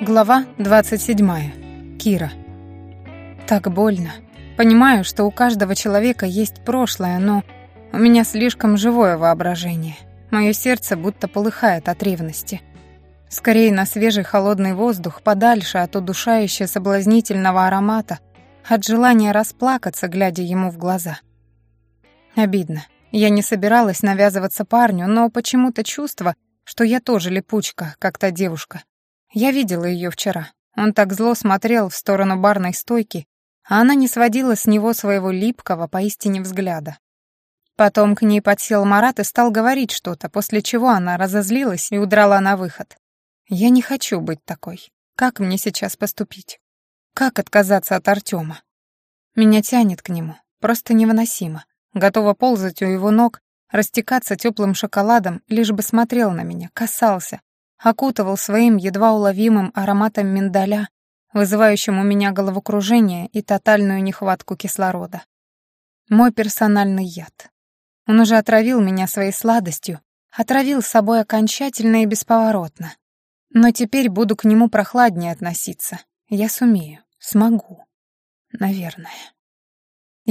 Глава 27. Кира. Так больно. Понимаю, что у каждого человека есть прошлое, но у меня слишком живое воображение. Мое сердце будто полыхает от ревности. Скорее на свежий холодный воздух, подальше от удушающего соблазнительного аромата, от желания расплакаться, глядя ему в глаза. Обидно. Я не собиралась навязываться парню, но почему-то чувство, что я тоже липучка, как та девушка. Я видела ее вчера. Он так зло смотрел в сторону барной стойки, а она не сводила с него своего липкого, поистине взгляда. Потом к ней подсел Марат и стал говорить что-то, после чего она разозлилась и удрала на выход. Я не хочу быть такой. Как мне сейчас поступить? Как отказаться от Артема? Меня тянет к нему, просто невыносимо. Готова ползать у его ног, растекаться теплым шоколадом, лишь бы смотрел на меня, касался, окутывал своим едва уловимым ароматом миндаля, вызывающим у меня головокружение и тотальную нехватку кислорода. Мой персональный яд. Он уже отравил меня своей сладостью, отравил собой окончательно и бесповоротно. Но теперь буду к нему прохладнее относиться. Я сумею, смогу. Наверное.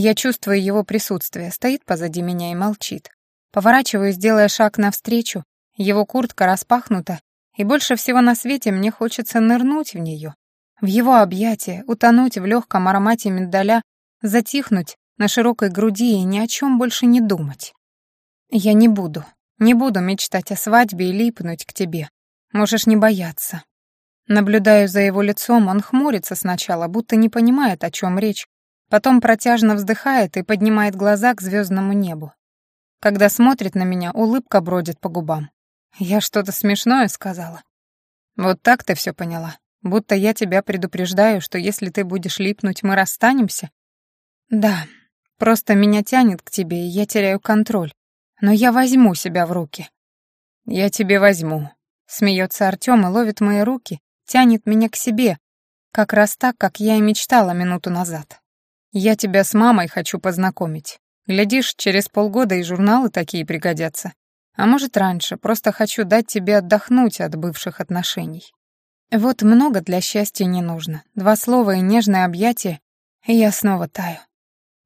Я чувствую его присутствие, стоит позади меня и молчит. Поворачиваюсь, делая шаг навстречу, его куртка распахнута, и больше всего на свете мне хочется нырнуть в нее, в его объятия, утонуть в легком аромате миндаля, затихнуть на широкой груди и ни о чем больше не думать. Я не буду, не буду мечтать о свадьбе и липнуть к тебе. Можешь не бояться. Наблюдаю за его лицом, он хмурится сначала, будто не понимает, о чем речь, потом протяжно вздыхает и поднимает глаза к звездному небу. Когда смотрит на меня, улыбка бродит по губам. Я что-то смешное сказала. Вот так ты все поняла. Будто я тебя предупреждаю, что если ты будешь липнуть, мы расстанемся? Да, просто меня тянет к тебе, и я теряю контроль. Но я возьму себя в руки. Я тебе возьму. Смеется Артем и ловит мои руки, тянет меня к себе, как раз так, как я и мечтала минуту назад. Я тебя с мамой хочу познакомить. Глядишь, через полгода и журналы такие пригодятся. А может, раньше, просто хочу дать тебе отдохнуть от бывших отношений. Вот много для счастья не нужно. Два слова и нежное объятие, и я снова таю.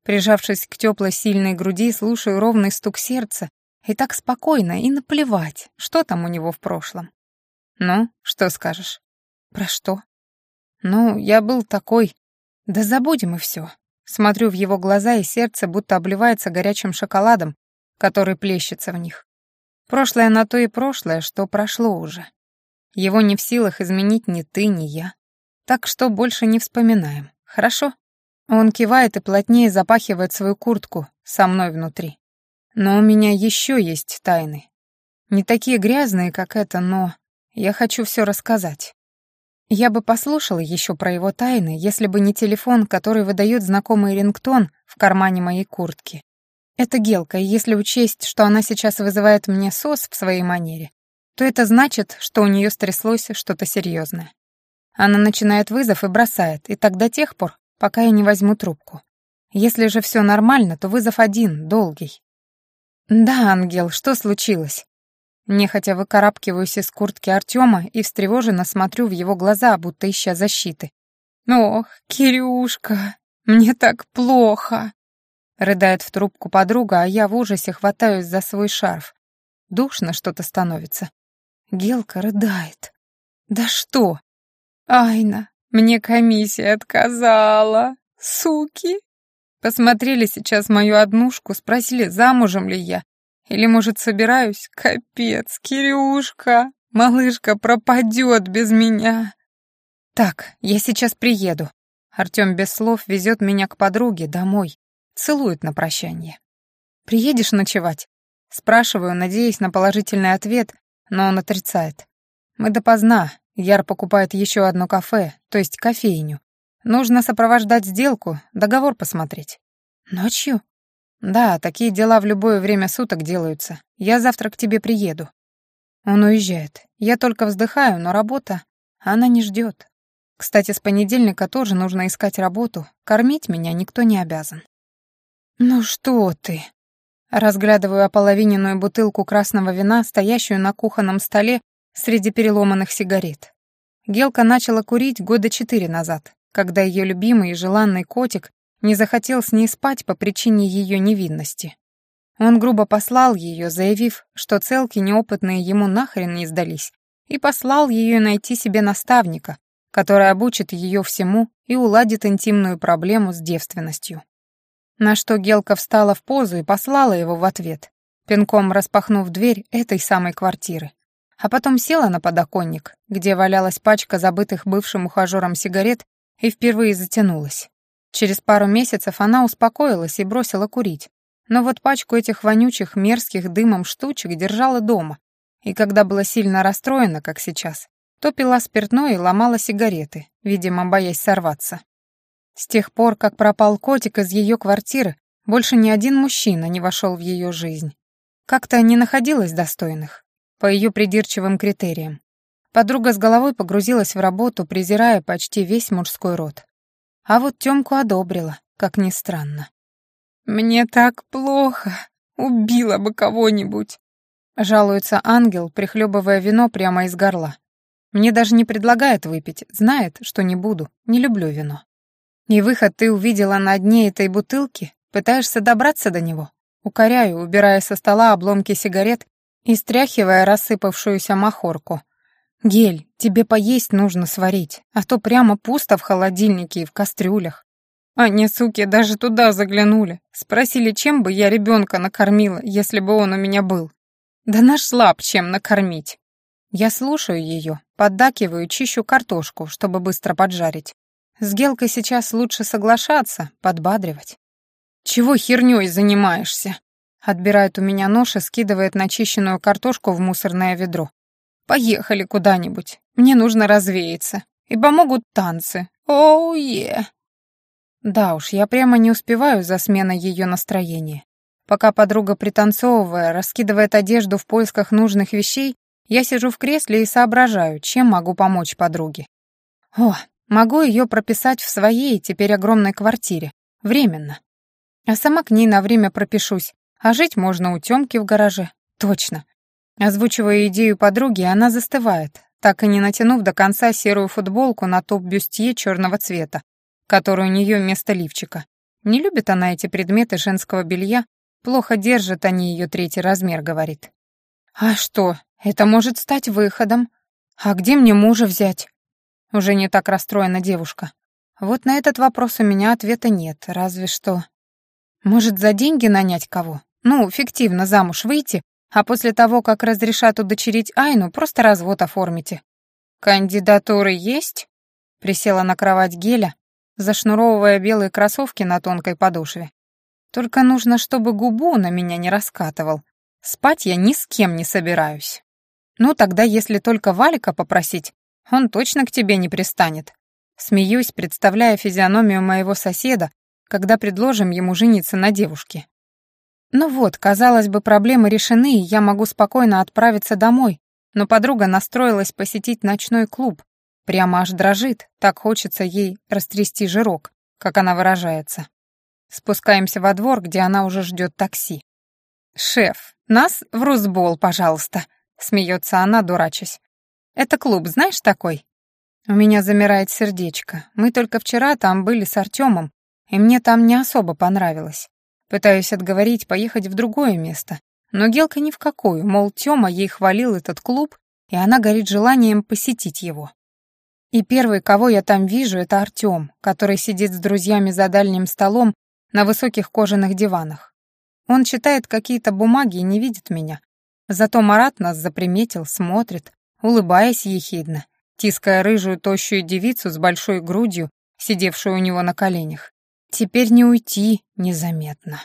Прижавшись к теплой сильной груди, слушаю ровный стук сердца, и так спокойно, и наплевать, что там у него в прошлом. Ну, что скажешь? Про что? Ну, я был такой... Да забудем и все. Смотрю в его глаза, и сердце будто обливается горячим шоколадом, который плещется в них. Прошлое на то и прошлое, что прошло уже. Его не в силах изменить ни ты, ни я. Так что больше не вспоминаем, хорошо? Он кивает и плотнее запахивает свою куртку со мной внутри. Но у меня еще есть тайны. Не такие грязные, как это, но я хочу все рассказать. Я бы послушала еще про его тайны, если бы не телефон, который выдает знакомый рингтон в кармане моей куртки. Это Гелка, и если учесть, что она сейчас вызывает мне сос в своей манере, то это значит, что у нее стряслось что-то серьезное. Она начинает вызов и бросает, и так до тех пор, пока я не возьму трубку. Если же все нормально, то вызов один, долгий. «Да, ангел, что случилось?» Нехотя выкарабкиваюсь из куртки Артема и встревоженно смотрю в его глаза, будто ища защиты. «Ох, Кирюшка, мне так плохо!» Рыдает в трубку подруга, а я в ужасе хватаюсь за свой шарф. Душно что-то становится. Гелка рыдает. «Да что?» «Айна, мне комиссия отказала. Суки!» Посмотрели сейчас мою однушку, спросили, замужем ли я. Или, может, собираюсь? Капец, Кирюшка, малышка пропадет без меня. Так, я сейчас приеду. Артем без слов везет меня к подруге домой. Целует на прощание. «Приедешь ночевать?» Спрашиваю, надеясь на положительный ответ, но он отрицает. «Мы допоздна. Яр покупает еще одно кафе, то есть кофейню. Нужно сопровождать сделку, договор посмотреть». «Ночью?» «Да, такие дела в любое время суток делаются. Я завтра к тебе приеду». Он уезжает. Я только вздыхаю, но работа, она не ждет. Кстати, с понедельника тоже нужно искать работу. Кормить меня никто не обязан. «Ну что ты?» Разглядываю ополовиненную бутылку красного вина, стоящую на кухонном столе среди переломанных сигарет. Гелка начала курить года четыре назад, когда ее любимый и желанный котик не захотел с ней спать по причине ее невинности. Он грубо послал ее, заявив, что целки неопытные ему нахрен не сдались, и послал ее найти себе наставника, который обучит ее всему и уладит интимную проблему с девственностью. На что Гелка встала в позу и послала его в ответ, пинком распахнув дверь этой самой квартиры а потом села на подоконник, где валялась пачка забытых бывшим ухажером сигарет, и впервые затянулась. Через пару месяцев она успокоилась и бросила курить. Но вот пачку этих вонючих, мерзких дымом штучек держала дома, и когда была сильно расстроена, как сейчас, то пила спиртное и ломала сигареты, видимо, боясь сорваться. С тех пор, как пропал котик из ее квартиры, больше ни один мужчина не вошел в ее жизнь. Как-то не находилось достойных по ее придирчивым критериям. Подруга с головой погрузилась в работу, презирая почти весь мужской род. А вот Тёмку одобрила, как ни странно. «Мне так плохо. Убила бы кого-нибудь», — жалуется ангел, прихлебывая вино прямо из горла. Мне даже не предлагает выпить, знает, что не буду, не люблю вино. И выход ты увидела на дне этой бутылки? Пытаешься добраться до него? Укоряю, убирая со стола обломки сигарет и стряхивая рассыпавшуюся махорку. «Гель, тебе поесть нужно сварить, а то прямо пусто в холодильнике и в кастрюлях». Они, суки, даже туда заглянули. Спросили, чем бы я ребенка накормила, если бы он у меня был. Да нашла б чем накормить. Я слушаю ее, поддакиваю, чищу картошку, чтобы быстро поджарить. С Гелкой сейчас лучше соглашаться, подбадривать. «Чего хернёй занимаешься?» Отбирает у меня нож и скидывает начищенную картошку в мусорное ведро. «Поехали куда-нибудь. Мне нужно развеяться. И помогут танцы. Оу-е!» Да уж, я прямо не успеваю за сменой ее настроения. Пока подруга, пританцовывая, раскидывает одежду в поисках нужных вещей, я сижу в кресле и соображаю, чем могу помочь подруге. О, могу ее прописать в своей, теперь огромной квартире. Временно. А сама к ней на время пропишусь, а жить можно у Тёмки в гараже. Точно. Озвучивая идею подруги, она застывает, так и не натянув до конца серую футболку на топ-бюстье черного цвета, который у нее вместо лифчика. Не любит она эти предметы женского белья, плохо держат они ее третий размер, говорит. «А что, это может стать выходом? А где мне мужа взять?» Уже не так расстроена девушка. Вот на этот вопрос у меня ответа нет, разве что... Может, за деньги нанять кого? Ну, фиктивно замуж выйти, а после того, как разрешат удочерить Айну, просто развод оформите. Кандидатуры есть? Присела на кровать Геля, зашнуровывая белые кроссовки на тонкой подошве. Только нужно, чтобы губу на меня не раскатывал. Спать я ни с кем не собираюсь. Ну, тогда если только Валика попросить, он точно к тебе не пристанет. Смеюсь, представляя физиономию моего соседа, когда предложим ему жениться на девушке. Ну вот, казалось бы, проблемы решены, и я могу спокойно отправиться домой, но подруга настроилась посетить ночной клуб. Прямо аж дрожит, так хочется ей растрясти жирок, как она выражается. Спускаемся во двор, где она уже ждет такси. «Шеф, нас в Русбол, пожалуйста», — смеется она, дурачась. «Это клуб, знаешь такой?» У меня замирает сердечко. Мы только вчера там были с Артемом, и мне там не особо понравилось. Пытаюсь отговорить поехать в другое место, но Гелка ни в какую, мол, Тёма ей хвалил этот клуб, и она горит желанием посетить его. И первый, кого я там вижу, это Артём, который сидит с друзьями за дальним столом на высоких кожаных диванах. Он читает какие-то бумаги и не видит меня. Зато Марат нас заприметил, смотрит, улыбаясь ехидно, тиская рыжую тощую девицу с большой грудью, сидевшую у него на коленях. Теперь не уйти незаметно.